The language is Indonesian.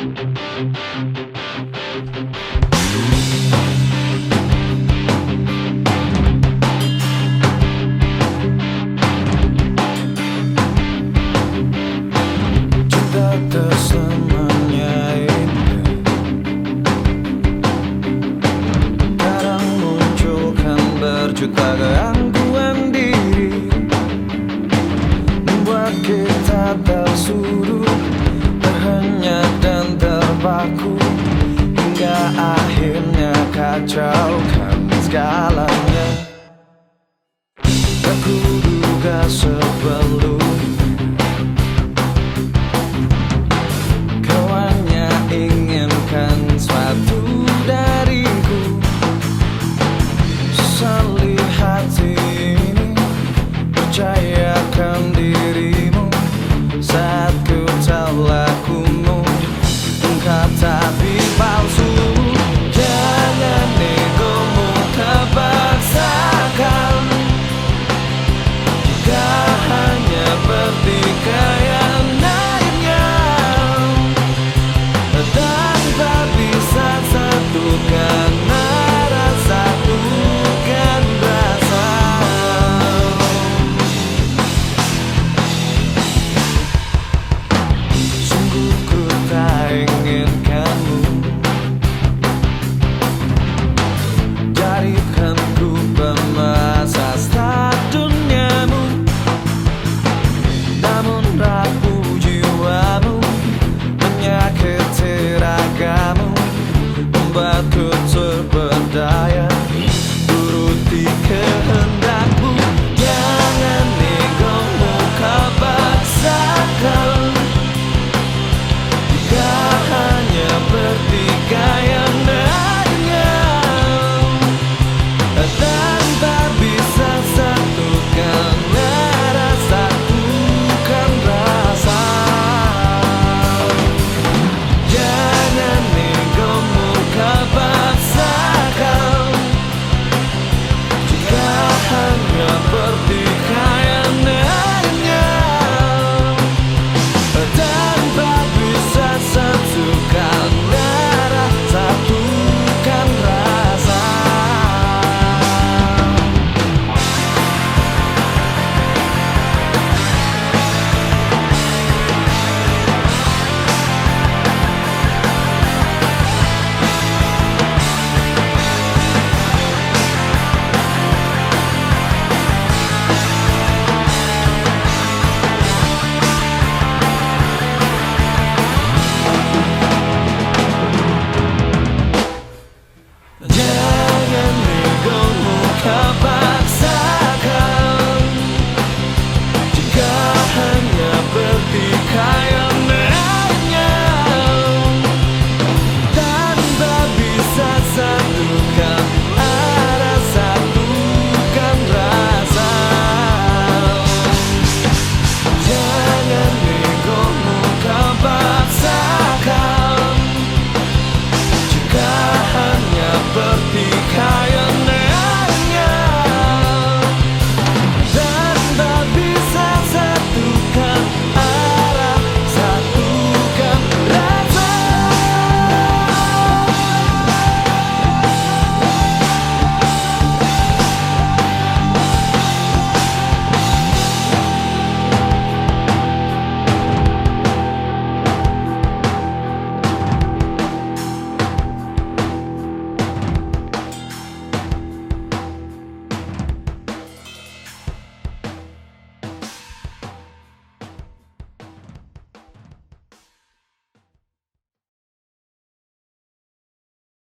Thank you. Akhirnya kacaukan segalanya. Tak kuduga sebelumnya